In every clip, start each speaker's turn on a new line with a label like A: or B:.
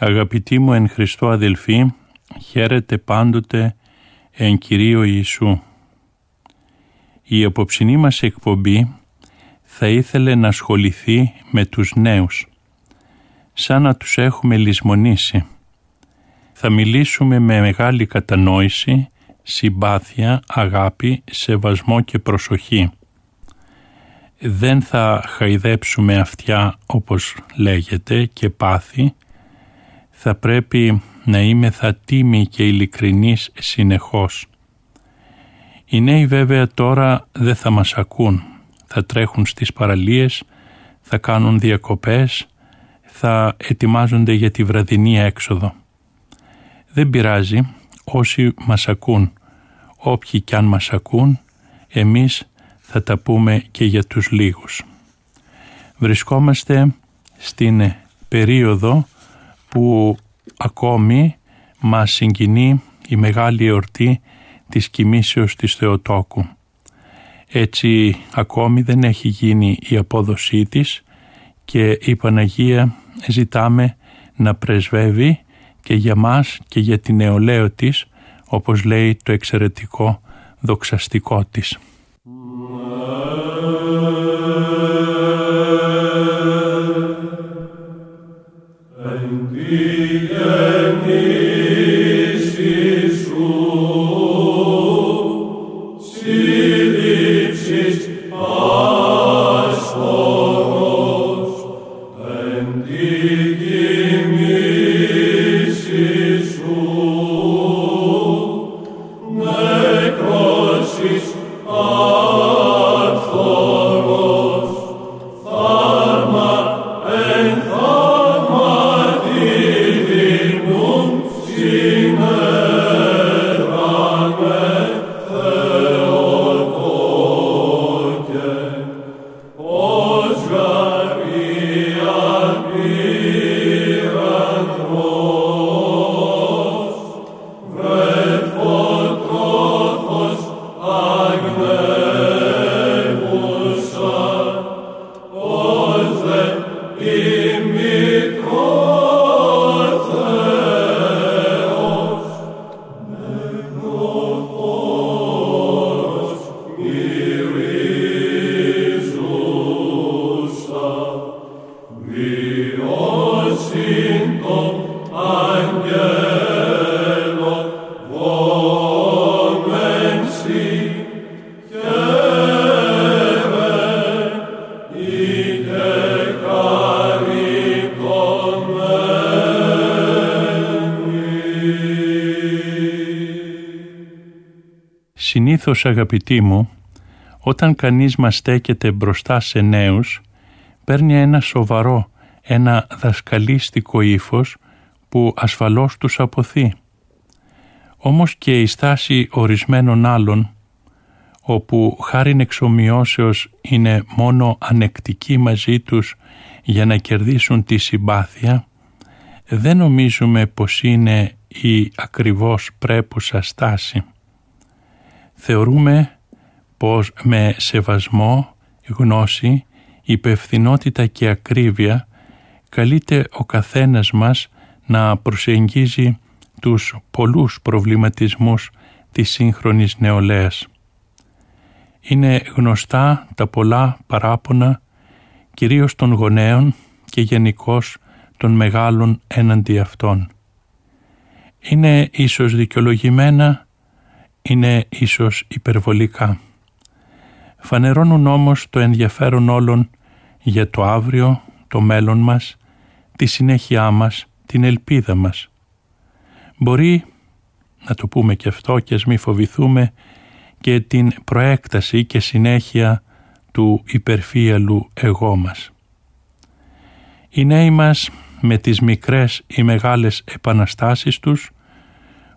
A: Αγαπητοί μου εν Χριστώ αδελφοί, χαίρετε πάντοτε εν Κυρίω Ιησού. Η απόψινή μας εκπομπή θα ήθελε να ασχοληθεί με τους νέους, σαν να τους έχουμε λησμονήσει. Θα μιλήσουμε με μεγάλη κατανόηση, συμπάθεια, αγάπη, σεβασμό και προσοχή. Δεν θα χαϊδέψουμε αυτιά όπως λέγεται και πάθη, θα πρέπει να είμαι θα τίμη και ειλικρινής συνεχώς. Οι νέοι βέβαια τώρα δεν θα μας ακούν. Θα τρέχουν στις παραλίες, θα κάνουν διακοπές, θα ετοιμάζονται για τη βραδινή έξοδο. Δεν πειράζει όσοι μας ακούν. Όποιοι κι αν μας ακούν, εμείς θα τα πούμε και για τους λίγους. Βρισκόμαστε στην περίοδο που ακόμη μας συγκινεί η μεγάλη εορτή της κοιμήσεως της Θεοτόκου. Έτσι ακόμη δεν έχει γίνει η απόδοσή της και η Παναγία ζητάμε να πρεσβεύει και για μας και για την νεολαίο της όπως λέει το εξαιρετικό δοξαστικό της. Συνήθως αγαπητοί μου, όταν κανείς μας στέκεται μπροστά σε νέους, παίρνει ένα σοβαρό, ένα δασκαλίστικο ύφος που ασφαλώς τους αποθεί. Όμως και η στάση ορισμένων άλλων, όπου χάριν εξομοιώσεως είναι μόνο ανεκτικοί μαζί τους για να κερδίσουν τη συμπάθεια, δεν νομίζουμε πως είναι η ακριβώς πρέπουσα στάση θεωρούμε πως με σεβασμό, γνώση, υπευθυνότητα και ακρίβεια καλείται ο καθένας μας να προσεγγίζει τους πολλούς προβληματισμούς της σύγχρονης νεολαίας. Είναι γνωστά τα πολλά παράπονα κυρίως των γονέων και γενικώ των μεγάλων έναντι αυτών. Είναι ίσως δικαιολογημένα, είναι ίσως υπερβολικά. Φανερώνουν όμως το ενδιαφέρον όλων για το αύριο, το μέλλον μας, τη συνέχειά μας, την ελπίδα μας. Μπορεί, να το πούμε και αυτό και ας μη φοβηθούμε, και την προέκταση και συνέχεια του υπερφύαλου εγώ μας. Οι νέοι μας με τις μικρές ή μεγάλες επαναστάσεις τους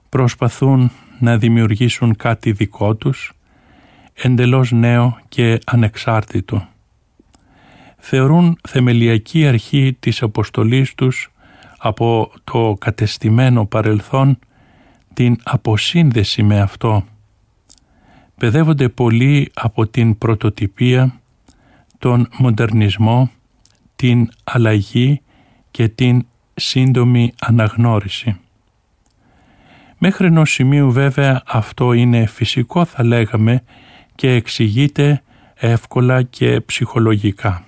A: προσπαθούν να δημιουργήσουν κάτι δικό τους, εντελώς νέο και ανεξάρτητο. Θεωρούν θεμελιακή αρχή της αποστολής τους από το κατεστημένο παρελθόν την αποσύνδεση με αυτό. Παιδεύονται πολύ από την πρωτοτυπία, τον μοντερνισμό, την αλλαγή και την σύντομη αναγνώριση. Μέχρι ενός σημείου βέβαια αυτό είναι φυσικό θα λέγαμε και εξηγείται εύκολα και ψυχολογικά.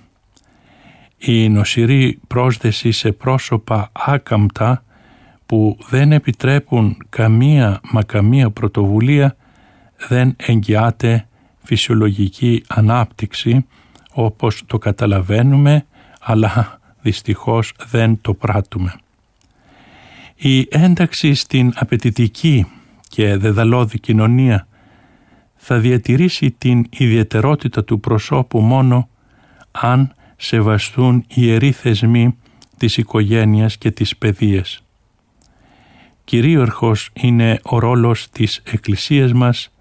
A: Η νοσηρή πρόσδεση σε πρόσωπα άκαμπτα που δεν επιτρέπουν καμία μα καμία πρωτοβουλία δεν εγγυάται φυσιολογική ανάπτυξη όπως το καταλαβαίνουμε αλλά δυστυχώς δεν το πράττουμε. Η ένταξη στην απαιτητική και δεδαλώδη κοινωνία θα διατηρήσει την ιδιαιτερότητα του προσώπου μόνο αν σεβαστούν οι ιεροί θεσμοί της οικογένειας και της παιδείας. Κυρίαρχος είναι ο ρόλος της Εκκλησίας μας,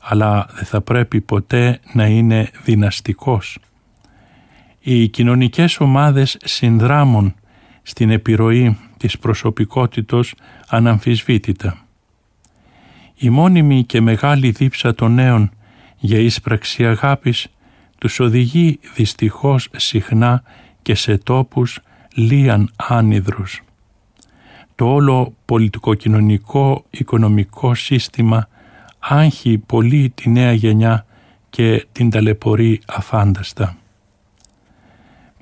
A: αλλά δεν θα πρέπει ποτέ να είναι δυναστικός. Οι κοινωνικές ομάδες συνδράμουν στην επιρροή της προσωπικότητος αναμφισβήτητα. Η μόνιμη και μεγάλη δίψα των νέων για ίσπραξη αγάπης τους οδηγεί δυστυχώς συχνά και σε τόπους λίαν άνυδρους. Το όλο πολιτικοκοινωνικό οικονομικό σύστημα άγχει πολύ τη νέα γενιά και την ταλαιπωρεί αφάνταστα.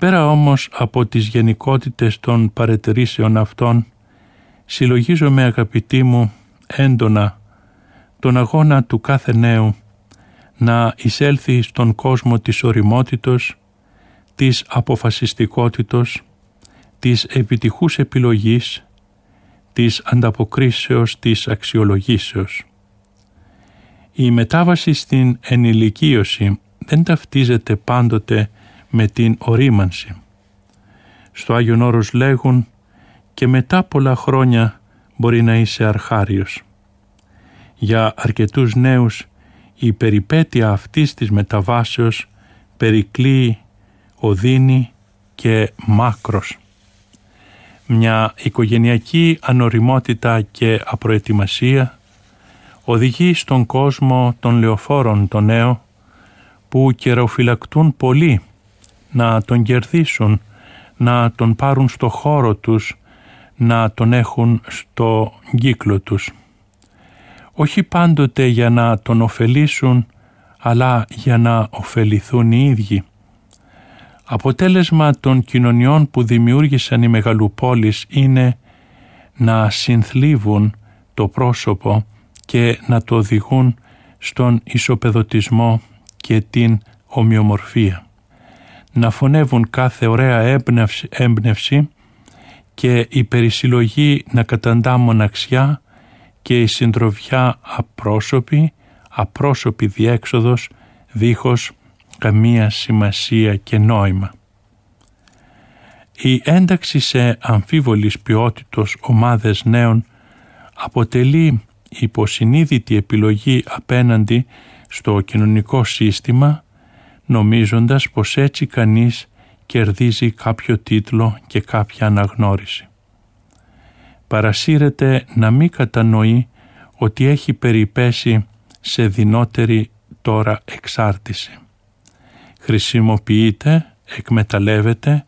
A: Πέρα όμως από τις γενικότητες των παρετηρήσεων αυτών, συλλογίζομαι αγαπητοί μου έντονα τον αγώνα του κάθε νέου να εισέλθει στον κόσμο της οριμότητος, της αποφασιστικότητος, της επιτυχούς επιλογής, της ανταποκρίσεως της αξιολογήσεως. Η μετάβαση στην ενηλικίωση δεν ταυτίζεται πάντοτε με την ορίμανση. Στο Άγιον Όρος λέγουν και μετά πολλά χρόνια μπορεί να είσαι αρχάριος. Για αρκετούς νέους η περιπέτεια αυτής της μεταβάσεως περικλεί, οδύνη και μάκρος. Μια οικογενειακή ανοριμότητα και απροετοιμασία οδηγεί στον κόσμο των λεωφόρων το νέο που καιροφυλακτούν πολύ να τον κερδίσουν, να τον πάρουν στο χώρο τους, να τον έχουν στο κύκλο τους. Όχι πάντοτε για να τον ωφελήσουν, αλλά για να ωφεληθούν οι ίδιοι. Αποτέλεσμα των κοινωνιών που δημιούργησαν οι μεγαλοπόλεις είναι να συνθλίβουν το πρόσωπο και να το οδηγούν στον ισοπεδωτισμό και την ομοιομορφία να φωνεύουν κάθε ωραία έμπνευση, έμπνευση και η περισυλλογή να καταντά μοναξιά και η συντροφιά απρόσωπη, απρόσωπη διέξοδος δίχως καμία σημασία και νόημα. Η ένταξη σε αμφίβολης ποιότητος ομάδες νέων αποτελεί υποσυνείδητη επιλογή απέναντι στο κοινωνικό σύστημα νομίζοντας πως έτσι κανείς κερδίζει κάποιο τίτλο και κάποια αναγνώριση. Παρασύρεται να μην κατανοεί ότι έχει περιπέσει σε δυνότερη τώρα εξάρτηση. Χρησιμοποιείται, εκμεταλλεύεται,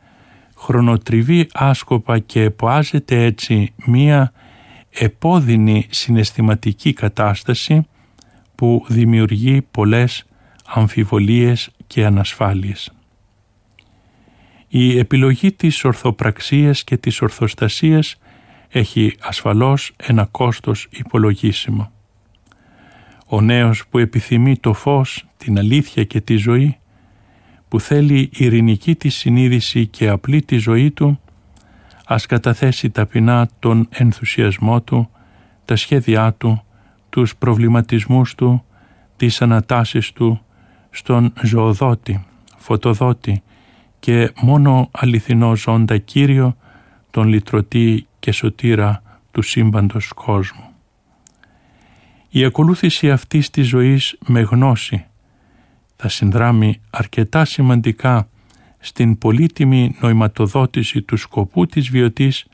A: χρονοτριβεί άσκοπα και εποάζεται έτσι μία επώδυνη συναισθηματική κατάσταση που δημιουργεί πολλές αμφιβολίες και ανασφάλειες. Η επιλογή της ορθοπραξίας και της ορθοστασίας έχει ασφαλώς ένα κόστος υπολογίσιμο. Ο νέος που επιθυμεί το φως, την αλήθεια και τη ζωή, που θέλει ειρηνική τη συνείδηση και απλή τη ζωή του, ας καταθέσει ταπεινά τον ενθουσιασμό του, τα σχέδιά του, τους προβληματισμούς του, τις ανατάσεις του στον ζωοδότη, φωτοδότη και μόνο αληθινό ζώντα Κύριο, τον λυτρωτή και σωτήρα του σύμπαντος κόσμου. Η ακολούθηση αυτής της ζωής με γνώση θα συνδράμει αρκετά σημαντικά στην πολύτιμη νοηματοδότηση του σκοπού της βιωτής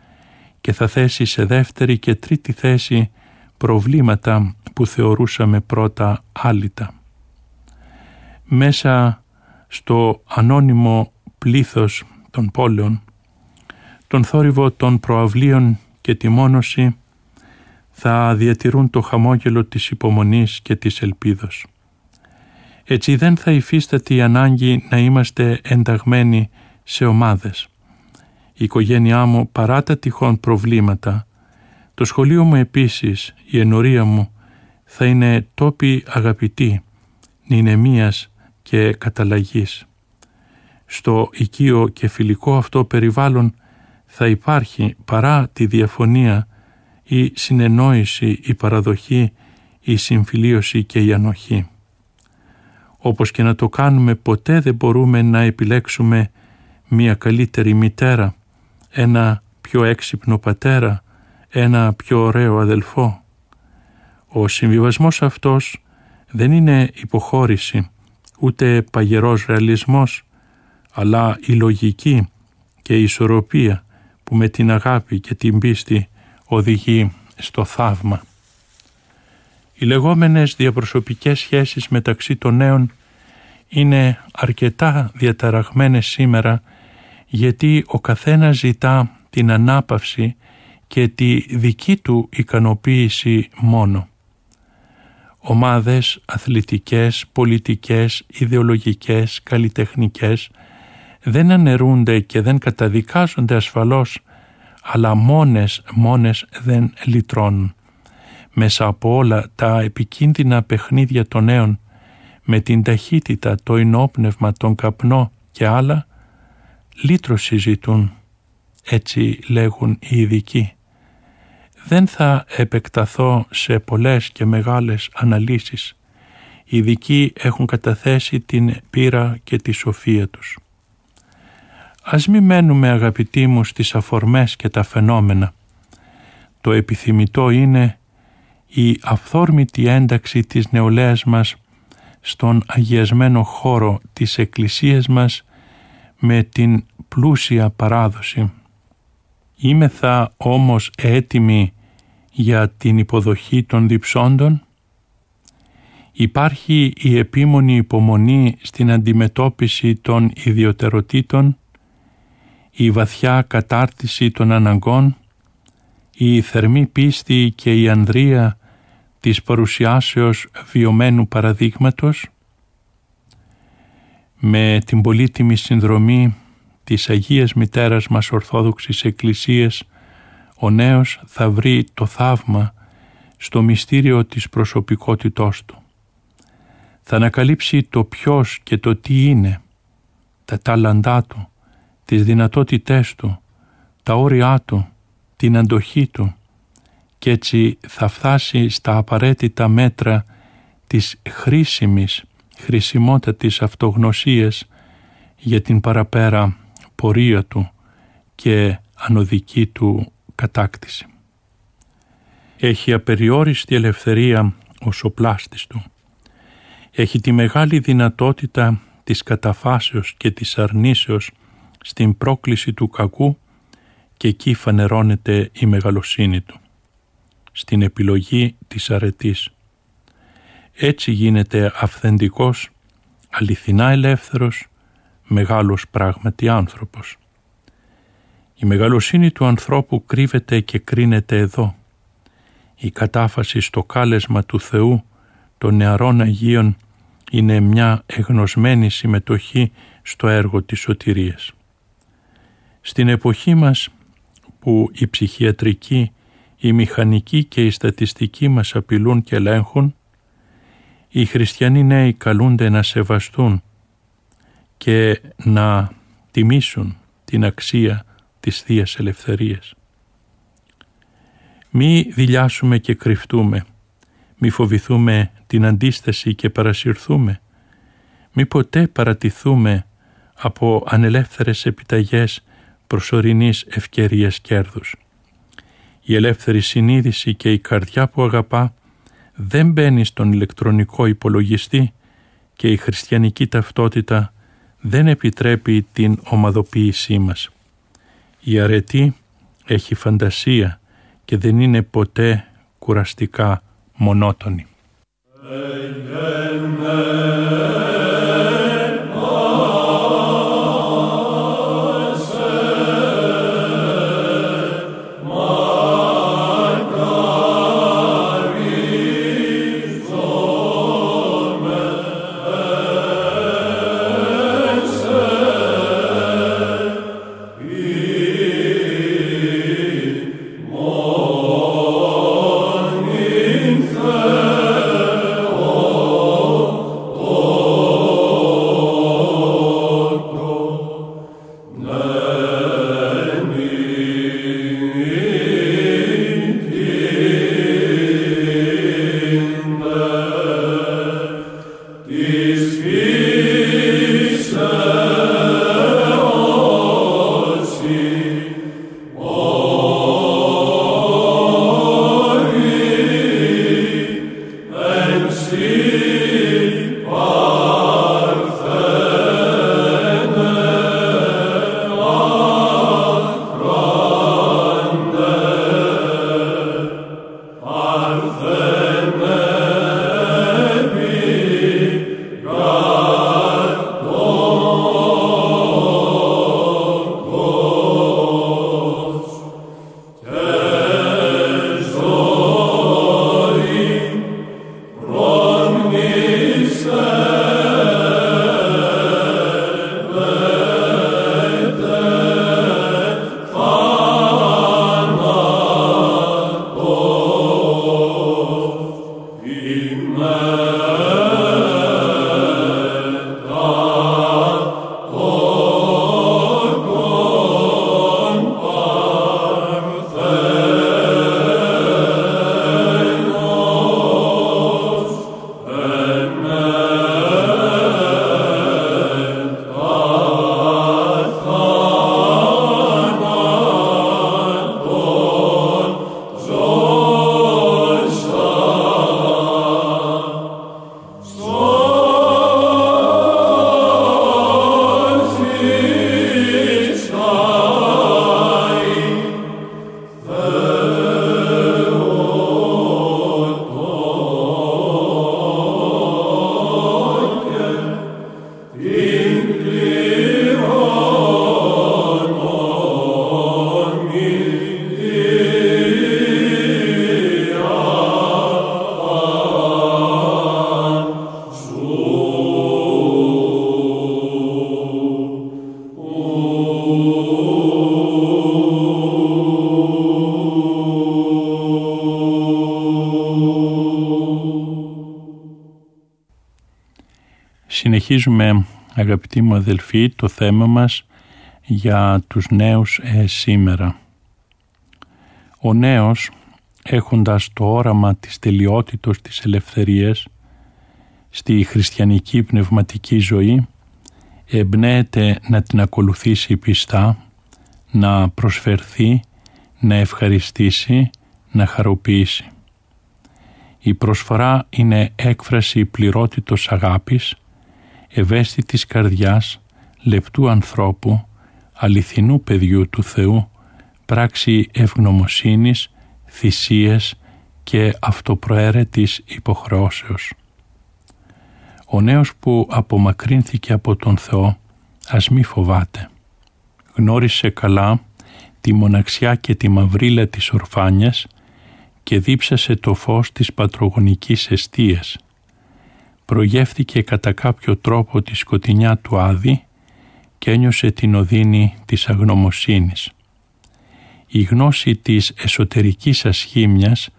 A: και θα θέσει σε δεύτερη και τρίτη θέση προβλήματα που θεωρούσαμε πρώτα άλυτα. Μέσα στο ανώνυμο πλήθος των πόλεων, τον θόρυβο των προαυλίων και τη μόνωση θα διατηρούν το χαμόγελο της υπομονής και της ελπίδος. Έτσι δεν θα υφίσταται η ανάγκη να είμαστε ενταγμένοι σε ομάδες. Η οικογένειά μου παρά τα τυχόν προβλήματα, το σχολείο μου επίσης, η ενορία μου, θα είναι τόποι αγαπητοί, νηνεμίας και καταλλαγής. Στο οικείο και φιλικό αυτό περιβάλλον θα υπάρχει παρά τη διαφωνία η συνεννόηση, η παραδοχή, η συμφιλίωση και η ανοχή. Όπως και να το κάνουμε ποτέ δεν μπορούμε να επιλέξουμε μία καλύτερη μητέρα, ένα πιο έξυπνο πατέρα, ένα πιο ωραίο αδελφό. Ο συμβιβασμός αυτός δεν είναι υποχώρηση, ούτε παγερός ρεαλισμός, αλλά η λογική και η ισορροπία που με την αγάπη και την πίστη οδηγεί στο θαύμα. Οι λεγόμενες διαπροσωπικές σχέσεις μεταξύ των νέων είναι αρκετά διαταραγμένες σήμερα γιατί ο καθένας ζητά την ανάπαυση και τη δική του ικανοποίηση μόνο. Ομάδες αθλητικές, πολιτικές, ιδεολογικές, καλλιτεχνικές δεν αναιρούνται και δεν καταδικάζονται ασφαλώς αλλά μόνες, μόνες δεν λυτρώνουν. Μέσα από όλα τα επικίνδυνα παιχνίδια των νέων, με την ταχύτητα, το ενόπνευμα, τον καπνό και άλλα, λύτρωση ζητούν, έτσι λέγουν οι ειδικοί. Δεν θα επεκταθώ σε πολλές και μεγάλες αναλύσεις. Οι ειδικοί έχουν καταθέσει την πείρα και τη σοφία τους. Ας μη μένουμε αγαπητοί μου στις αφορμές και τα φαινόμενα. Το επιθυμητό είναι η αυθόρμητη ένταξη της νεολαίας μας στον αγιασμένο χώρο της Εκκλησίας μας με την πλούσια παράδοση. Είμαι θα όμως έτοιμη για την υποδοχή των διψώντων. Υπάρχει η επίμονη υπομονή στην αντιμετώπιση των ιδιωτεροτήτων η βαθιά κατάρτιση των αναγκών, η θερμή πίστη και η ανδρεία της παρουσιάσεως βιωμένου παραδείγματος, με την πολύτιμη συνδρομή της Αγίας Μητέρας μας Ορθόδοξης Εκκλησίας, ο νέος θα βρει το θαύμα στο μυστήριο της προσωπικότητός του. Θα ανακαλύψει το ποιος και το τι είναι, τα τάλαντά του, τις δυνατότητές του, τα όρια του, την αντοχή του και έτσι θα φτάσει στα απαραίτητα μέτρα της χρήσιμης, χρησιμότατης αυτογνωσίας για την παραπέρα πορεία του και ανωδική του κατάκτηση. Έχει απεριόριστη ελευθερία ο σοπλάστης του. Έχει τη μεγάλη δυνατότητα της καταφάσεως και της αρνήσεως στην πρόκληση του κακού και εκεί φανερώνεται η μεγαλοσύνη του, στην επιλογή της αρετής. Έτσι γίνεται αυθεντικός, αληθινά ελεύθερος, μεγάλος πράγματι άνθρωπος. Η μεγαλοσύνη του ανθρώπου κρύβεται και κρίνεται εδώ. Η κατάφαση στο κάλεσμα του Θεού των νεαρών Αγίων
B: είναι μια εγνωσμένη συμμετοχή στο έργο της σωτηρίας. Στην εποχή μας που η ψυχιατρική, η μηχανική και η στατιστική μας απειλούν και ελέγχουν, οι χριστιανοί νέοι καλούνται να σεβαστούν και να τιμήσουν την αξία της Θείας Ελευθερίας. Μη δηλιάσουμε και κρυφτούμε, μη φοβηθούμε την αντίσταση και παρασυρθούμε, μη ποτέ παρατηθούμε από ανελεύθερες επιταγές προσωρινής ευκαιρίας κέρδους. Η ελεύθερη συνείδηση και η καρδιά που αγαπά δεν μπαίνει στον ηλεκτρονικό υπολογιστή και η χριστιανική ταυτότητα δεν επιτρέπει την ομαδοποίησή μας. Η αρετή έχει φαντασία και δεν είναι ποτέ κουραστικά μονότονη. Συνεχίζουμε αγαπητοί μου αδελφοί το θέμα μας για τους νέους ε, σήμερα. Ο νέος έχοντας το όραμα της τελειότητος της ελευθερίας στη χριστιανική πνευματική ζωή εμπνέεται να την ακολουθήσει πιστά, να προσφερθεί, να ευχαριστήσει, να χαροποιήσει. Η προσφορά είναι έκφραση πληρότητος αγάπης ευαίσθητης καρδιάς, λεπτού ανθρώπου, αληθινού παιδιού του Θεού, πράξη ευγνωμοσύνης, θυσίες και αυτοπροαίρετης υποχρεώσεως. Ο νέος που απομακρύνθηκε από τον Θεό, ας μη φοβάται. Γνώρισε καλά τη μοναξιά και τη μαυρίλα της ορφάνιας και δίψασε το φως της πατρογονικής εστίας
A: προγεύθηκε κατά κάποιο τρόπο τη σκοτεινιά του Άδη και ένιωσε την οδύνη της αγνωμοσύνης. Η γνώση της εσωτερικής ασχήμιας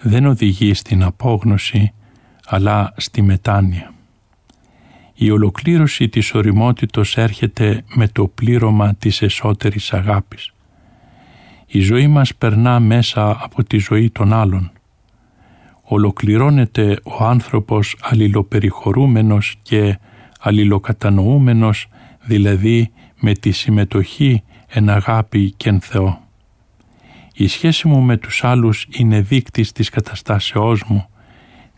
A: δεν οδηγεί στην απόγνωση αλλά στη μετάνοια. Η ολοκλήρωση της οριμότητος έρχεται με το πλήρωμα της εσωτερικής αγάπης. Η ζωή μας περνά μέσα από τη ζωή των άλλων. Ολοκληρώνεται ο άνθρωπος αλληλοπεριχωρούμενος και αλληλοκατανοούμενος, δηλαδή με τη συμμετοχή εν αγάπη και εν Θεό. Η σχέση μου με τους άλλους είναι δείκτης της καταστάσεώς μου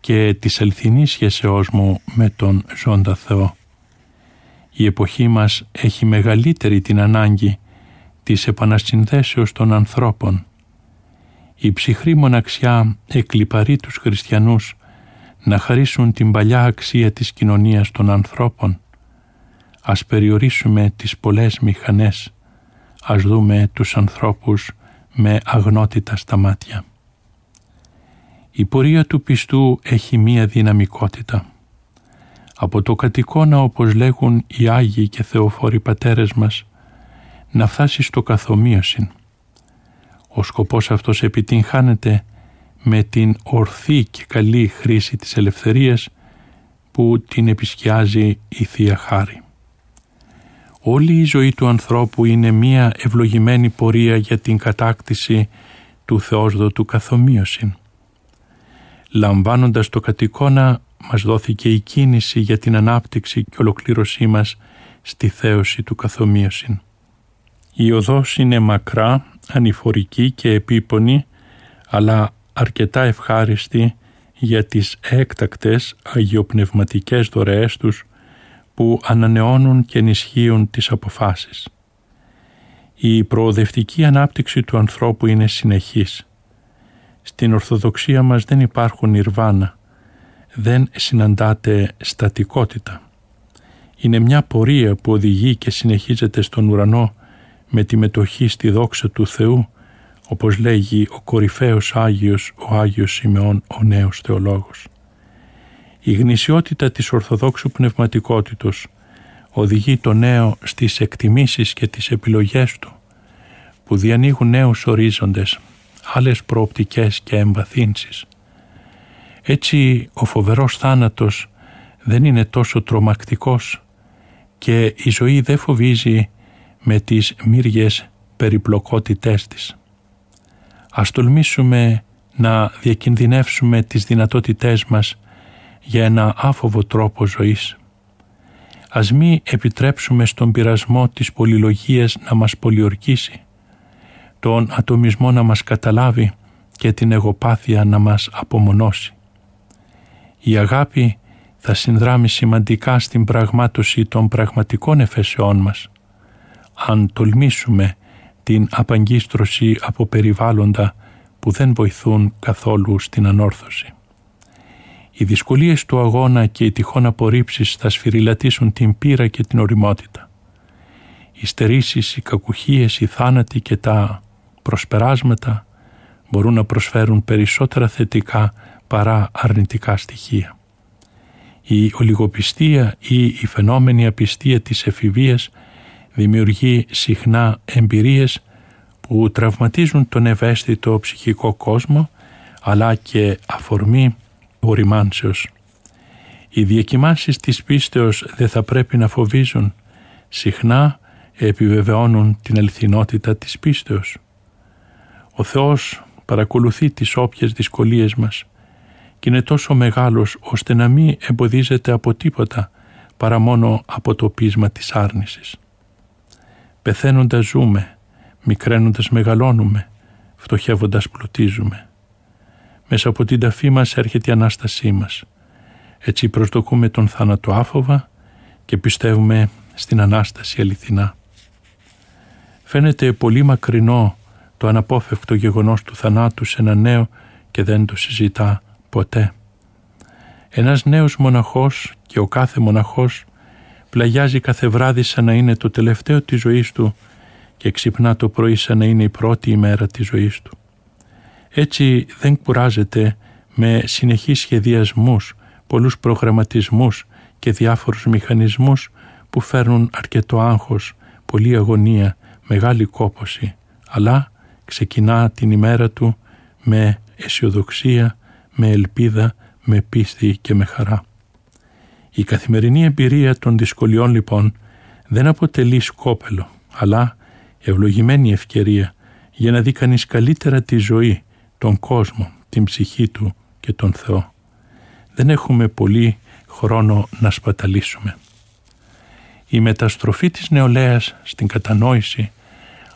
A: και της αληθινής σχέσεώς μου με τον ζώντα Θεό. Η εποχή μας έχει μεγαλύτερη την ανάγκη της επανασυνδέσεως των ανθρώπων. Η ψυχρή μοναξιά εκλυπαρεί τους χριστιανούς να χαρίσουν την παλιά αξία της κοινωνίας των ανθρώπων. Ας περιορίσουμε τις πολλές μηχανές, ας δούμε τους ανθρώπους με αγνότητα στα μάτια. Η πορεία του πιστού έχει μία δυναμικότητα. Από το κατοικώνα όπως λέγουν οι Άγιοι και Θεοφόροι πατέρες μας να φτάσει στο καθομοίωση. Ο σκοπός αυτός επιτυγχάνεται με την ορθή και καλή χρήση της ελευθερίας που την επισκιάζει η Θεία Χάρη. Όλη η ζωή του ανθρώπου είναι μία ευλογημένη πορεία για την κατάκτηση του Θεόσδοτου καθομοίωσιν. Λαμβάνοντας το κατοικώνα μας δόθηκε η κίνηση για την ανάπτυξη και ολοκλήρωσή μας στη θέωση του καθομοίωσιν. Η οδός είναι μακρά, ανηφορική και επίπονη, αλλά αρκετά ευχάριστη για τις έκτακτες αγιοπνευματικές δωρεές τους που ανανεώνουν και ενισχύουν τις αποφάσεις. Η προοδευτική ανάπτυξη του ανθρώπου είναι συνεχής. Στην Ορθοδοξία μας δεν υπάρχουν ιρβάνα, δεν συναντάται στατικότητα. Είναι μια πορεία που οδηγεί και συνεχίζεται στον ουρανό με τη μετοχή στη δόξα του Θεού, όπως λέγει ο κορυφαίος Άγιος, ο Άγιος Σιμεών, ο νέος θεολόγος. Η γνησιότητα της Ορθοδόξου Πνευματικότητος οδηγεί το νέο στις εκτιμήσεις και τις επιλογές του, που διανοίγουν νέους ορίζοντες, άλλες προοπτικές και εμβαθύνσεις. Έτσι ο φοβερός θάνατος δεν είναι τόσο τρομακτικός και η ζωή δεν φοβίζει με τις μύριες περιπλοκότητές της. Ας τολμήσουμε να διακινδυνεύσουμε τις δυνατότητές μας για ένα άφοβο τρόπο ζωής. Ας μη επιτρέψουμε στον πειρασμό της πολυλογίας να μας πολιορκήσει, τον ατομισμό να μας καταλάβει και την εγωπάθεια να μας απομονώσει. Η αγάπη θα συνδράμει σημαντικά στην πραγμάτωση των πραγματικών εφεσεών μας, αν τολμήσουμε την απαγκίστρωση από περιβάλλοντα που δεν βοηθούν καθόλου στην ανόρθωση. Οι δυσκολίες του αγώνα και οι τυχόν απορρίψεις θα σφυριλατήσουν την πείρα και την οριμότητα. Οι στερήσεις, οι κακουχίες, οι θάνατοι και τα προσπεράσματα μπορούν να προσφέρουν περισσότερα θετικά παρά αρνητικά στοιχεία. Η ολιγοπιστία ή η φαινόμενη απιστία της εφηβείας δημιουργεί συχνά εμπειρίες που τραυματίζουν τον ευαίσθητο ψυχικό κόσμο αλλά και αφορμή οριμάνσεως. Οι διακοιμάνσεις της πίστεως δεν θα πρέπει να φοβίζουν, συχνά επιβεβαιώνουν την αληθινότητα της πίστεως. Ο Θεός παρακολουθεί τις όποιες δυσκολίες μας και είναι τόσο μεγάλος ώστε να μην εμποδίζεται από τίποτα παρά μόνο από το πείσμα της άρνησης. Πεθαίνοντας ζούμε, μικραίνοντας μεγαλώνουμε, φτωχεύοντας πλουτίζουμε. Μέσα από την ταφή μας έρχεται η Ανάστασή μας. Έτσι προσδοκούμε τον θάνατο άφοβα και πιστεύουμε στην Ανάσταση αληθινά. Φαίνεται πολύ μακρινό το αναπόφευκτο γεγονός του θανάτου σε ένα νέο και δεν το συζητά ποτέ. Ένας νέος μοναχός και ο κάθε μοναχός πλαγιάζει κάθε βράδυ σαν να είναι το τελευταίο της ζωής του και ξυπνά το πρωί σαν να είναι η πρώτη ημέρα της ζωής του. Έτσι δεν κουράζεται με συνεχείς σχεδιασμούς πολλούς προγραμματισμούς και διάφορους μηχανισμούς που φέρνουν αρκετό άγχος, πολλή αγωνία, μεγάλη κόποση, αλλά ξεκινά την ημέρα του με αισιοδοξία, με ελπίδα, με πίστη και με χαρά. Η καθημερινή εμπειρία των δυσκολιών λοιπόν δεν αποτελεί σκόπελο, αλλά ευλογημένη ευκαιρία για να δει κανείς καλύτερα τη ζωή, τον κόσμο, την ψυχή του και τον Θεό. Δεν έχουμε πολύ χρόνο να σπαταλήσουμε. Η μεταστροφή της νεολαίας στην κατανόηση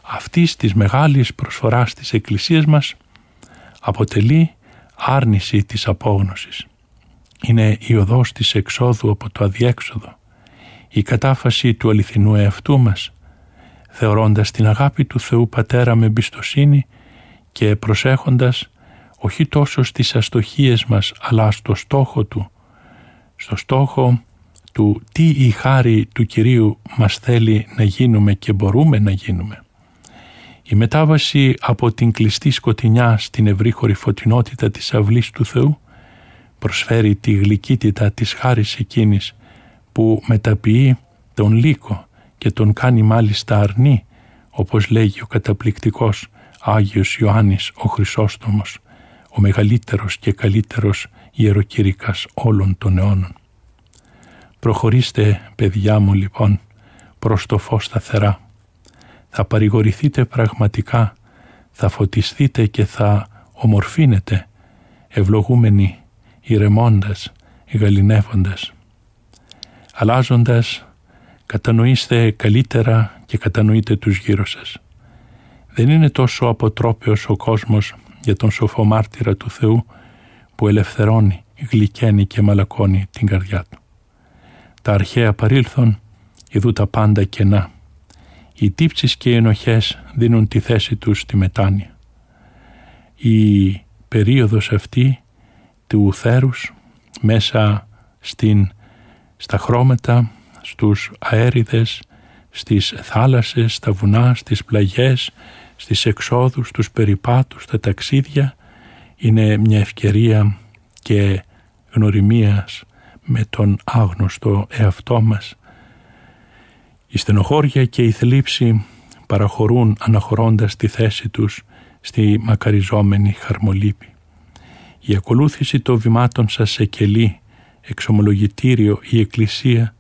A: αυτής της μεγάλης προσφοράς της Εκκλησίας μας αποτελεί άρνηση της απόγνωσης. Είναι η οδός της εξόδου από το αδιέξοδο, η κατάφαση του αληθινού εαυτού μας, θεωρώντας την αγάπη του Θεού Πατέρα με εμπιστοσύνη και προσέχοντας όχι τόσο στις αστοχίες μας αλλά στο στόχο Του, στο στόχο του τι η χάρη του Κυρίου μας θέλει να γίνουμε και μπορούμε να γίνουμε. Η μετάβαση από την κλειστή σκοτεινιά στην ευρύχωρη φωτεινότητα της αυλής του Θεού προσφέρει τη γλυκύτητα της χάρης εκείνης που μεταποιεί τον λύκο και τον κάνει μάλιστα αρνή όπως λέγει ο καταπληκτικός Άγιος Ιωάννης ο Χρυσόστομος ο μεγαλύτερος και καλύτερος ιεροκήρυκας όλων των αιώνων. Προχωρήστε παιδιά μου λοιπόν προς το φως σταθερά θα παρηγορηθείτε πραγματικά, θα φωτιστείτε και θα ομορφύνετε, ευλογούμενοι, ηρεμώντας, γαλινεύοντας. Αλλάζοντας, κατανοήστε καλύτερα και κατανοείτε τους γύρω σας. Δεν είναι τόσο αποτρόπαιος ο κόσμος για τον σοφό μάρτυρα του Θεού που ελευθερώνει, γλυκαίνει και μαλακώνει την καρδιά του. Τα αρχαία παρήλθον ειδού τα πάντα κενά οι τύψεις και οι ενοχές δίνουν τη θέση τους στη μετάνοια. Η περίοδος αυτή του θέρους μέσα στην, στα χρώματα, στους αέριδες, στις θάλασσες, στα βουνά, στις πλαγιές, στις εξόδους, στους περιπάτους, στα ταξίδια είναι μια ευκαιρία και γνωριμίας με τον άγνωστο εαυτό μας η στενοχώρια και η θλίψη παραχωρούν αναχωρώντας τη θέση τους στη μακαριζόμενη χαρμολύπη. Η ακολούθηση των βημάτων σας σε κελί, εξομολογητήριο ή εκκλησία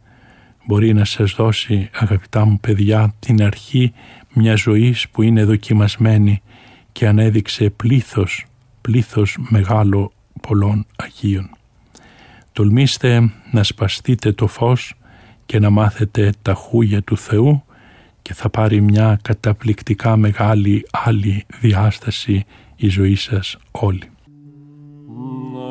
A: μπορεί να σας δώσει αγαπητά μου παιδιά την αρχή μιας ζωής που είναι δοκιμασμένη και ανέδειξε πλήθος, πλήθος μεγάλο πολλών Αγίων. Τολμήστε να σπαστείτε το φως και να μάθετε τα χούγια του Θεού και θα πάρει μια καταπληκτικά μεγάλη άλλη διάσταση η ζωή σας όλη. Στον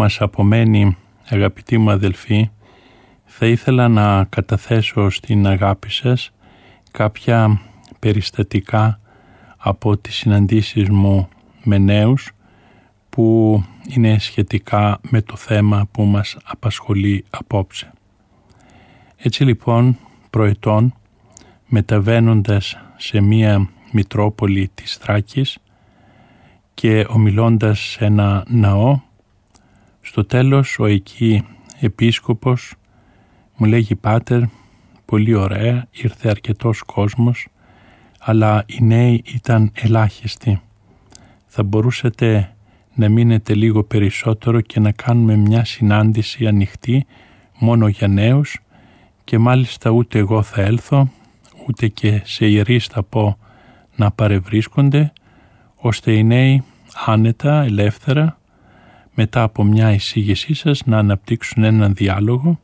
A: μας απομένει αγαπητοί μου αδελφοί θα ήθελα να καταθέσω στην αγάπη σας κάποια περιστατικά από τις συναντήσεις μου με νέους που είναι σχετικά με το θέμα που μας απασχολεί απόψε. Έτσι λοιπόν προετών μεταβαίνοντας σε μία Μητρόπολη της Θράκης και ομιλώντας σε ένα ναό στο τέλος ο εκεί επίσκοπος μου λέγει «Πάτερ, πολύ ωραία, ήρθε αρκετός κόσμος, αλλά οι νέοι ήταν ελάχιστοι. Θα μπορούσατε να μείνετε λίγο περισσότερο και να κάνουμε μια συνάντηση ανοιχτή μόνο για νέους και μάλιστα ούτε εγώ θα έλθω, ούτε και σε ιερείς θα πω να παρευρίσκονται, ώστε οι νέοι άνετα, ελεύθερα, μετά από μια εισήγησή σας να αναπτύξουν έναν διάλογο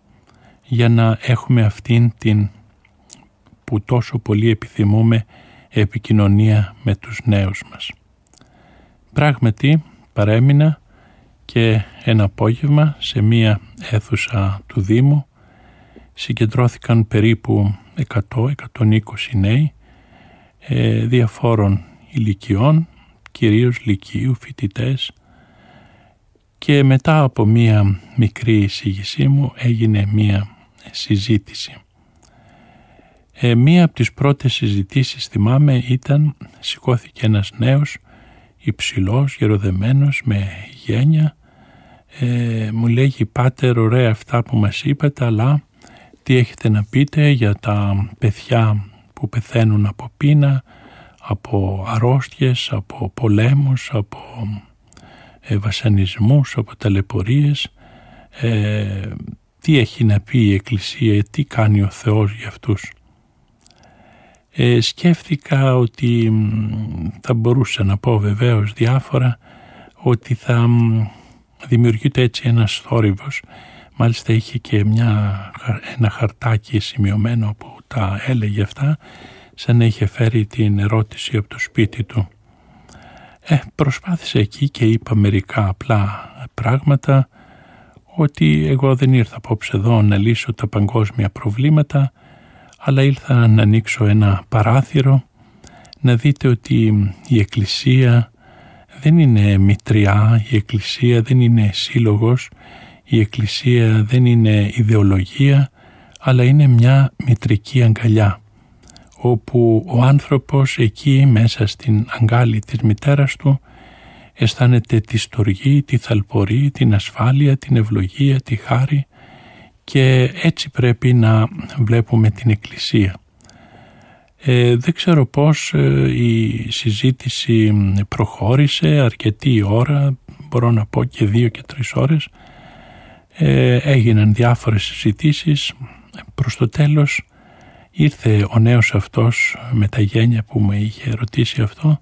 A: για να έχουμε αυτήν την που τόσο πολύ επιθυμούμε επικοινωνία με τους νέους μας. Πράγματι παρέμεινα και ένα απόγευμα σε μία αίθουσα του Δήμου συγκεντρώθηκαν περίπου 100-120 νέοι ε, διαφόρων ηλικιών, κυρίως λυκείου, φοιτητές και μετά από μία μικρή εισήγησή μου έγινε μία συζήτηση. Ε, μία από τις πρώτες συζητήσεις θυμάμαι ήταν σηκώθηκε ένας νέος υψηλός, γεροδεμένος με γένια ε, μου λέγει «Πάτερ, ωραία αυτά που μας είπατε, αλλά τι έχετε να πείτε για τα παιδιά που πεθαίνουν από πείνα, από αρρώστιες, από πολέμους, από ε, βασανισμούς, από ταλαιπωρίες, ε, τι έχει να πει η Εκκλησία, τι κάνει ο Θεός για αυτούς. Ε, σκέφτηκα ότι θα μπορούσα να πω βεβαίως διάφορα ότι θα δημιουργείται έτσι ένας θόρυβος. Μάλιστα είχε και μια, ένα χαρτάκι σημειωμένο που τα έλεγε αυτά σαν να είχε φέρει την ερώτηση από το σπίτι του ε, προσπάθησα εκεί και είπα μερικά απλά πράγματα ότι εγώ δεν ήρθα απόψε εδώ να λύσω τα παγκόσμια προβλήματα αλλά ήρθα να ανοίξω ένα παράθυρο να δείτε ότι η Εκκλησία δεν είναι μητριά, η Εκκλησία δεν είναι σύλλογος, η Εκκλησία δεν είναι ιδεολογία, αλλά είναι μια μητρική αγκαλιά όπου ο άνθρωπος εκεί μέσα στην αγκάλη της μητέρας του αισθάνεται τη στοργή, τη θαλπορή, την ασφάλεια, την ευλογία, τη χάρη και έτσι πρέπει να βλέπουμε την Εκκλησία. Ε, δεν ξέρω πώς ε, η συζήτηση προχώρησε αρκετή ώρα, μπορώ να πω και δύο και τρεις ώρες. Ε, έγιναν διάφορες συζητήσεις. Προς το τέλος ήρθε ο νέος αυτός με τα γένια που με είχε ρωτήσει αυτό.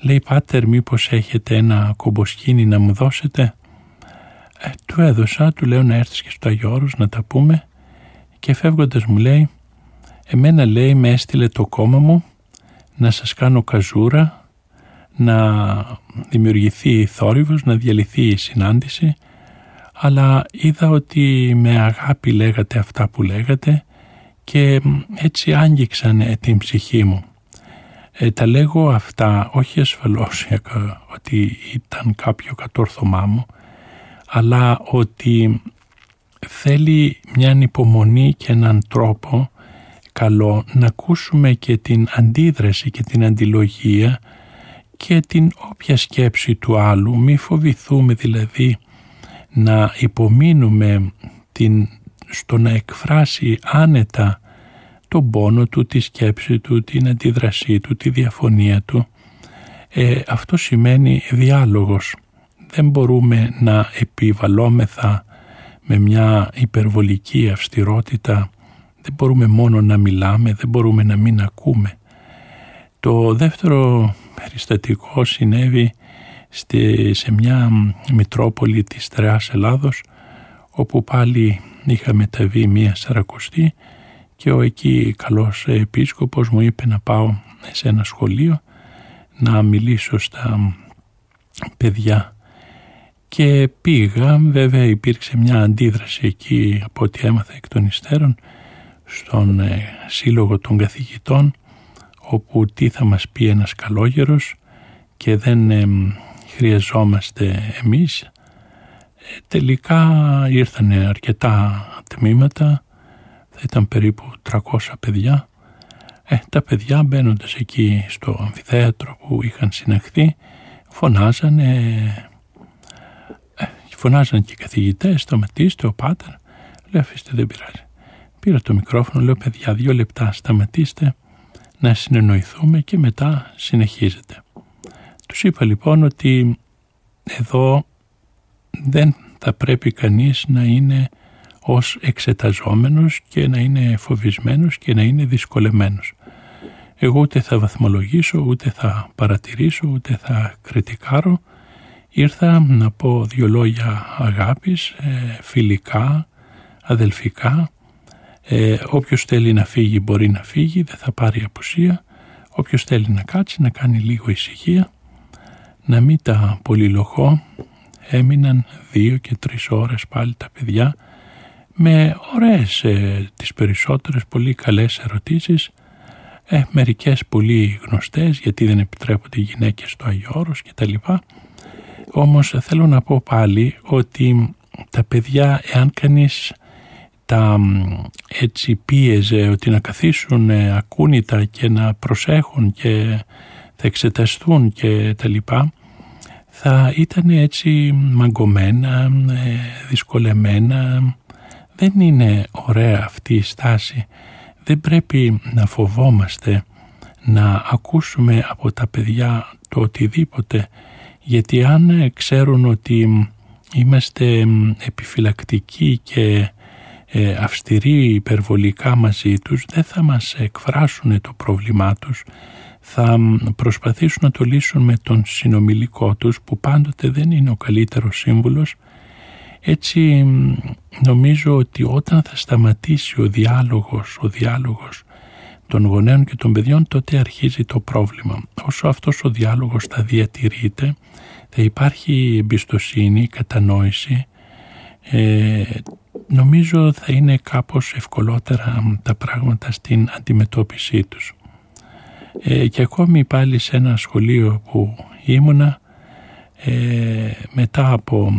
A: Λέει «Πάτερ μήπως έχετε ένα κομποσκίνι να μου δώσετε» Ε, του έδωσα, του λέω να έρθεις και στο Αγιώρος να τα πούμε και φεύγοντας μου λέει εμένα λέει με έστειλε το κόμμα μου να σας κάνω καζούρα να δημιουργηθεί θόρυβος, να διαλυθεί η συνάντηση αλλά είδα ότι με αγάπη λέγατε αυτά που λέγατε και έτσι άγγιξαν την ψυχή μου. Ε, τα λέγω αυτά όχι ασφαλώς ότι ήταν κάποιο κατόρθωμά μου αλλά ότι θέλει μια υπομονή και έναν τρόπο καλό να ακούσουμε και την αντίδραση και την αντιλογία και την όποια σκέψη του άλλου, μη φοβηθούμε δηλαδή να υπομείνουμε την, στο να εκφράσει άνετα τον πόνο του, τη σκέψη του, την αντίδρασή του, τη διαφωνία του. Ε, αυτό σημαίνει διάλογος δεν μπορούμε να επιβαλόμεθα με μια υπερβολική αυστηρότητα δεν μπορούμε μόνο να μιλάμε, δεν μπορούμε να μην ακούμε. Το δεύτερο περιστατικό συνέβη σε μια μητρόπολη της Τρεάς Ελλάδος όπου πάλι είχα μεταβεί μία σαρακοστή και ο εκεί καλός επίσκοπος μου είπε να πάω σε ένα σχολείο να μιλήσω στα παιδιά και πήγα βέβαια υπήρξε μια αντίδραση εκεί από ό,τι έμαθα εκ των υστέρων στον ε, σύλλογο των καθηγητών όπου τι θα μας πει ένας καλόγερος και δεν ε, χρειαζόμαστε εμείς. Ε, τελικά ήρθαν αρκετά τμήματα, θα ήταν περίπου 300 παιδιά. Ε, τα παιδιά μπαίνοντας εκεί στο αμφιθέατρο που είχαν συνεχθεί φωνάζανε, ε, φωνάζανε και οι καθηγητές, σταματήστε ο πάτερ. Λέω αφήστε δεν πειράζει. Πήρα το μικρόφωνο, λέω παιδιά δύο λεπτά σταματήστε να συνεννοηθούμε και μετά συνεχίζετε. Τους είπα λοιπόν ότι εδώ δεν θα πρέπει κανείς να είναι ως εξεταζόμενος και να είναι φοβισμένος και να είναι δυσκολεμένος. Εγώ ούτε θα βαθμολογήσω, ούτε θα παρατηρήσω, ούτε θα κριτικάρω. Ήρθα να πω δύο λόγια αγάπης, ε, φιλικά, αδελφικά. Ε, όποιος θέλει να φύγει μπορεί να φύγει, δεν θα πάρει απουσία. Όποιος θέλει να κάτσει, να κάνει λίγο ησυχία να μην τα πολυλογώ έμειναν δύο και τρεις ώρες πάλι τα παιδιά με ωραίες ε, τις περισσότερες πολύ καλές ερωτήσεις ε, μερικές πολύ γνωστές γιατί δεν επιτρέπονται οι γυναίκες στο Αγιώρος και τα λοιπά. Όμως θέλω να πω πάλι ότι τα παιδιά εάν κανείς τα έτσι πίεζε ότι να καθίσουν ε, ακούνητα και να προσέχουν και θα εξεταστούν και τα λοιπά θα ήταν έτσι μαγκωμένα, ε, δυσκολεμένα. Δεν είναι ωραία αυτή η στάση. Δεν πρέπει να φοβόμαστε να ακούσουμε από τα παιδιά το οτιδήποτε γιατί αν ξέρουν ότι είμαστε επιφυλακτικοί και ε, αυστηροί υπερβολικά μαζί τους δεν θα μας εκφράσουν το πρόβλημά τους θα προσπαθήσουν να το λύσουν με τον συνομιλικό τους που πάντοτε δεν είναι ο καλύτερος σύμβουλος έτσι νομίζω ότι όταν θα σταματήσει ο διάλογος, ο διάλογος των γονέων και των παιδιών τότε αρχίζει το πρόβλημα. Όσο αυτός ο διάλογος θα διατηρείται θα υπάρχει εμπιστοσύνη, κατανόηση ε, νομίζω θα είναι κάπως ευκολότερα τα πράγματα στην αντιμετώπιση τους. Ε, και ακόμη πάλι σε ένα σχολείο που ήμουνα ε, μετά από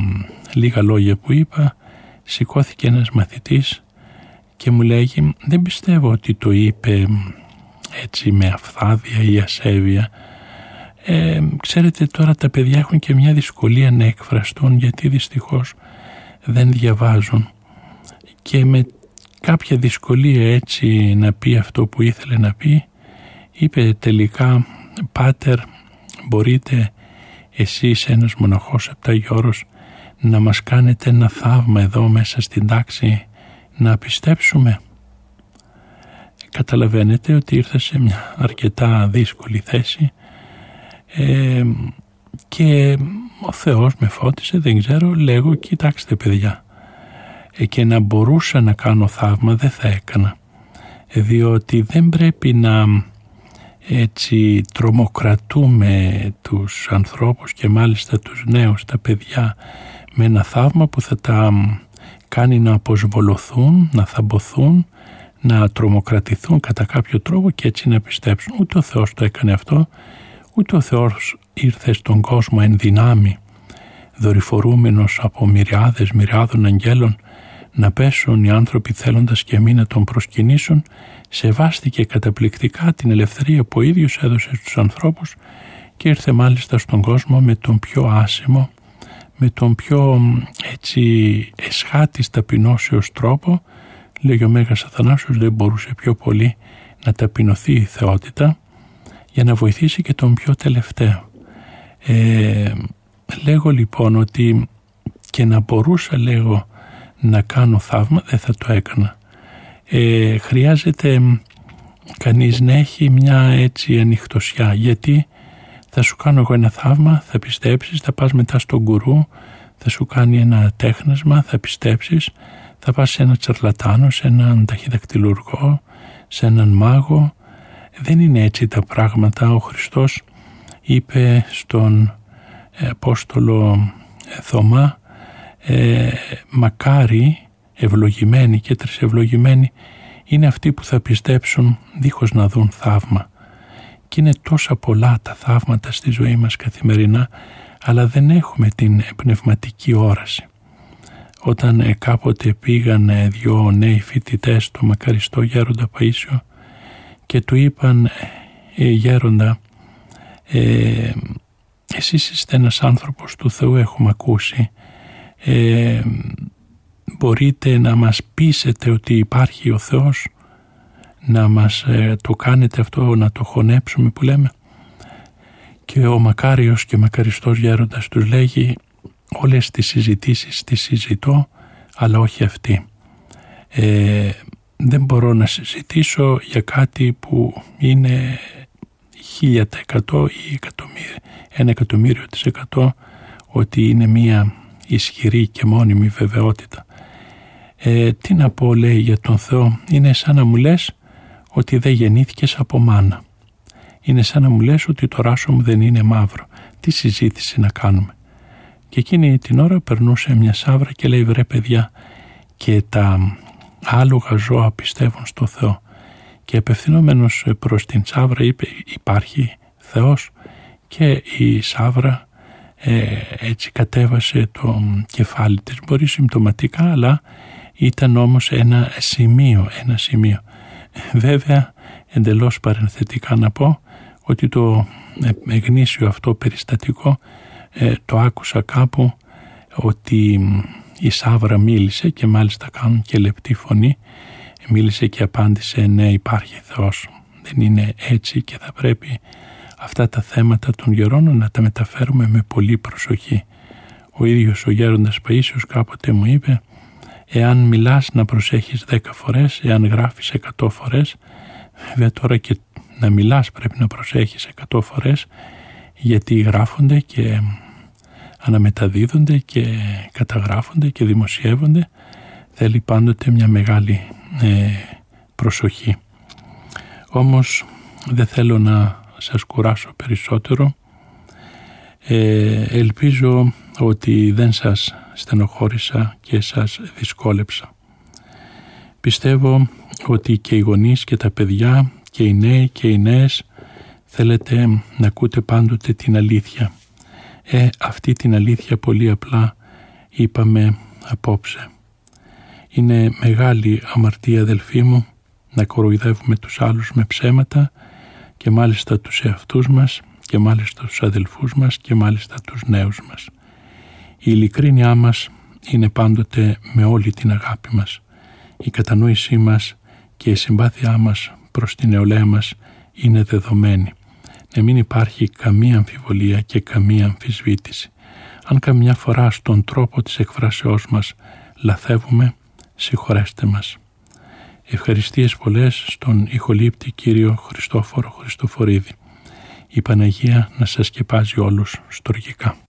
A: λίγα λόγια που είπα σηκώθηκε ένας μαθητής και μου λέγει δεν πιστεύω ότι το είπε έτσι με αφθάδια ή ασέβεια. Ε, ξέρετε τώρα τα παιδιά έχουν και μια δυσκολία να εκφραστούν γιατί δυστυχώς δεν διαβάζουν και με κάποια δυσκολία έτσι να πει αυτό που ήθελε να πει είπε τελικά «Πάτερ, μπορείτε εσείς ένας μοναχός από τα Γιώρος να μας κάνετε ένα θαύμα εδώ μέσα στην τάξη να πιστέψουμε». Καταλαβαίνετε ότι ήρθα σε μια αρκετά δύσκολη θέση ε, και ο Θεός με φώτισε, δεν ξέρω, λέγω «Κοιτάξτε παιδιά, ε, και να μπορούσα να κάνω θαύμα δεν θα έκανα διότι δεν πρέπει να έτσι τρομοκρατούμε τους ανθρώπους και μάλιστα τους νέους, τα παιδιά με ένα θαύμα που θα τα κάνει να αποσβολωθούν, να θαμποθούν, να τρομοκρατηθούν κατά κάποιο τρόπο και έτσι να πιστέψουν. Ούτε ο Θεός το έκανε αυτό, ούτε ο Θεός ήρθε στον κόσμο εν δυνάμει, δορυφορούμενος από μυριάδες μυριάδων αγγέλων, να πέσουν οι άνθρωποι θέλοντας και μη να τον προσκυνήσουν σεβάστηκε καταπληκτικά την ελευθερία που ο ίδιος έδωσε στους ανθρώπους και ήρθε μάλιστα στον κόσμο με τον πιο άσημο, με τον πιο έτσι εσχάτης ταπεινώσεως τρόπο λέγει ο Μέγας Αθανάσιος δεν μπορούσε πιο πολύ να ταπεινωθεί η θεότητα για να βοηθήσει και τον πιο τελευταίο. Ε, λέγω λοιπόν ότι και να μπορούσα λέγω να κάνω θαύμα δεν θα το έκανα. Ε, χρειάζεται κανείς να έχει μια έτσι ανοιχτοσιά γιατί θα σου κάνω εγώ ένα θαύμα, θα πιστέψεις, θα πας μετά στον γκουρού, θα σου κάνει ένα τέχνασμα, θα πιστέψεις, θα πας σε ένα τσαρλατάνο, σε έναν ταχυδακτηλουργό, σε έναν μάγο. Δεν είναι έτσι τα πράγματα. Ο Χριστός είπε στον Απόστολο Θωμά ε, μακάρι ευλογημένοι και τρισευλογημένοι είναι αυτοί που θα πιστέψουν δίχως να δουν θαύμα. Και είναι τόσα πολλά τα θαύματα στη ζωή μας καθημερινά, αλλά δεν έχουμε την πνευματική όραση. Όταν ε, κάποτε πήγαν ε, δυο νέοι φοιτητές στο μακαριστό Γέροντα Παΐσιο και του είπαν ε, Γέροντα ε, εσείς είστε ένας άνθρωπος του Θεού έχουμε ακούσει ε, μπορείτε να μας πείσετε ότι υπάρχει ο Θεός να μας ε, το κάνετε αυτό να το χωνέψουμε που λέμε και ο Μακάριος και Μακαριστός Γέροντας τους λέγει όλες τις συζητήσεις τις συζητώ αλλά όχι αυτή ε, δεν μπορώ να συζητήσω για κάτι που είναι χίλια τα εκατό ή ένα εκατομμύριο της εκατό ότι είναι μία ισχυρή και μόνιμη βεβαιότητα. Ε, τι να πω λέει για τον Θεό, είναι σαν να μου λες ότι δεν γεννήθηκες από μάνα. Είναι σαν να μου λες ότι το ράσο μου δεν είναι μαύρο. Τι συζήτηση να κάνουμε. Και εκείνη την ώρα περνούσε μια σάβρα και λέει βρε παιδιά και τα άλογα ζώα πιστεύουν στο Θεό. Και απευθυνόμενος προς την σάβρα είπε υπάρχει Θεός και η σάβρα ε, έτσι κατέβασε το κεφάλι της. Μπορεί συμπτωματικά αλλά ήταν όμως ένα σημείο, ένα σημείο. Βέβαια εντελώς παρενθετικά να πω ότι το γνήσιο αυτό περιστατικό ε, το άκουσα κάπου ότι η Σάβρα μίλησε και μάλιστα κάνουν και λεπτή φωνή μίλησε και απάντησε ναι υπάρχει Θεός δεν είναι έτσι και θα πρέπει αυτά τα θέματα των γερών να τα μεταφέρουμε με πολύ προσοχή. Ο ίδιος ο γέροντας Παΐσιος κάποτε μου είπε εάν μιλάς να προσέχεις δέκα φορές, εάν γράφεις εκατό φορές, βέβαια τώρα και να μιλάς πρέπει να προσέχεις εκατό φορές γιατί γράφονται και αναμεταδίδονται και καταγράφονται και δημοσιεύονται θέλει πάντοτε μια μεγάλη ε, προσοχή. Όμως δεν θέλω να σας κουράσω περισσότερο. Ε, ελπίζω ότι δεν σας στενοχώρησα και σας δυσκόλεψα. Πιστεύω ότι και οι γονείς και τα παιδιά και οι νέοι και οι νέες θέλετε να ακούτε πάντοτε την αλήθεια. Ε, αυτή την αλήθεια πολύ απλά είπαμε απόψε. Είναι μεγάλη αμαρτία αδελφοί μου να κοροϊδεύουμε τους άλλους με ψέματα και μάλιστα τους εαυτούς μας και μάλιστα τους αδελφούς μας και μάλιστα τους νέους μας. Η ειλικρίνειά μας είναι πάντοτε με όλη την αγάπη μας. Η κατανόησή μας και η συμπάθειά μας προς την νεολαία μας είναι δεδομένη. Να μην υπάρχει καμία αμφιβολία και καμία αμφισβήτηση. Αν καμιά φορά στον τρόπο της εκφράσεώς μας λαθεύουμε, συγχωρέστε μας. Ευχαριστίες πολλές στον ηχολήπτη κύριο Χριστόφορο Χριστοφορίδη. Η Παναγία να σας σκεπάζει όλους στοργικά.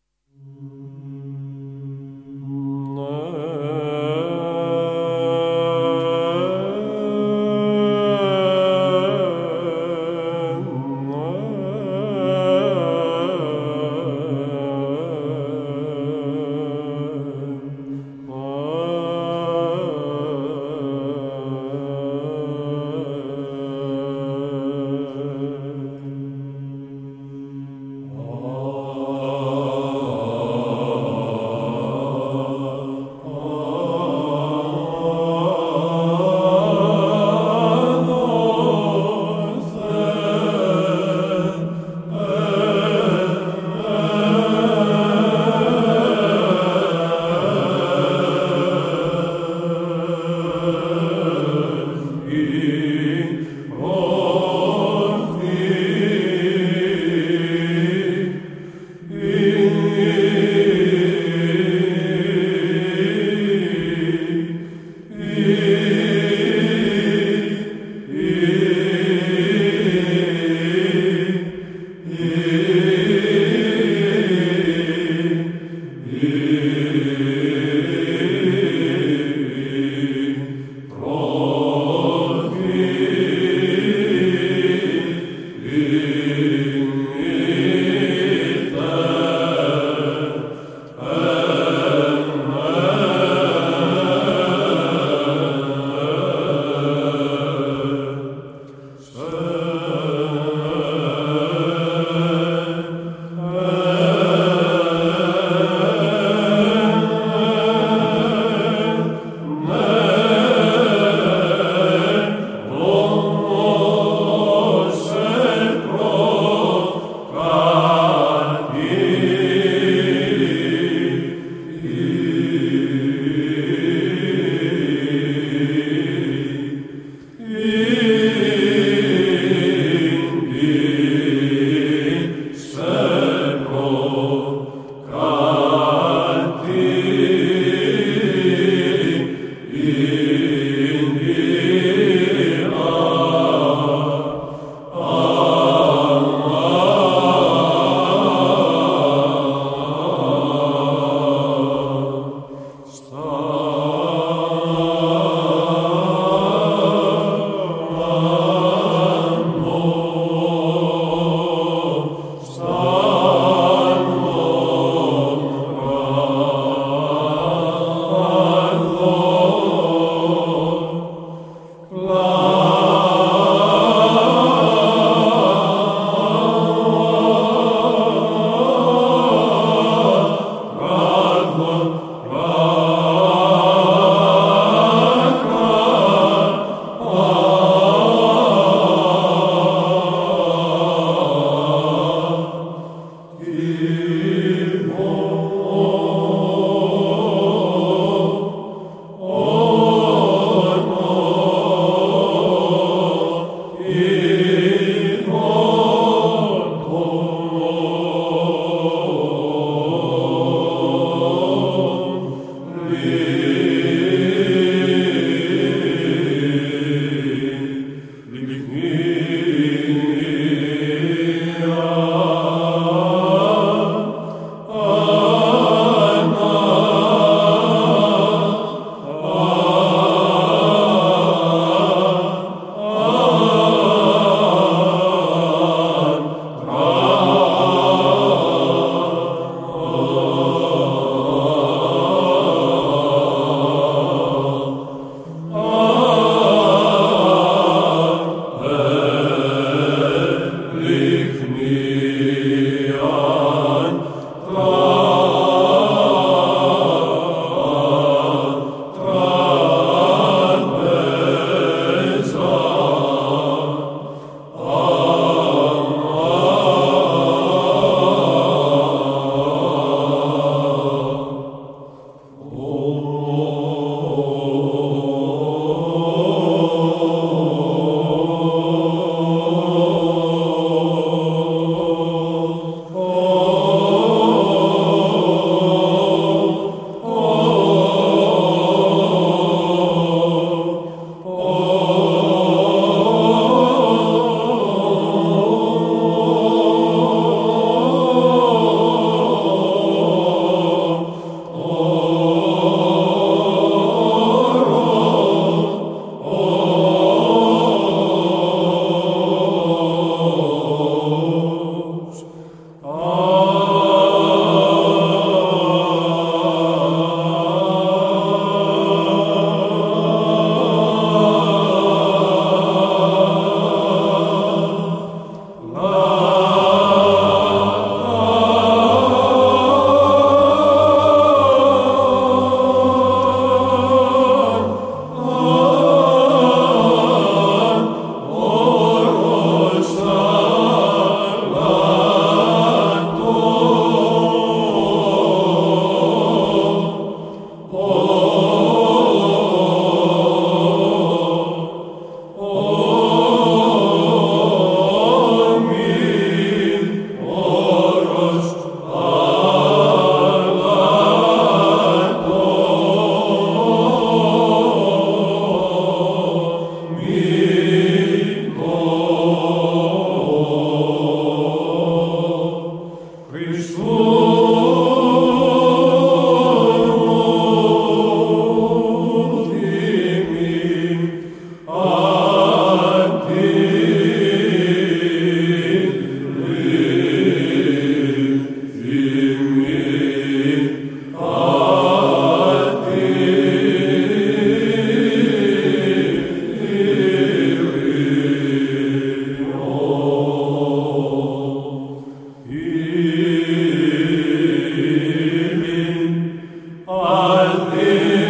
B: I'll be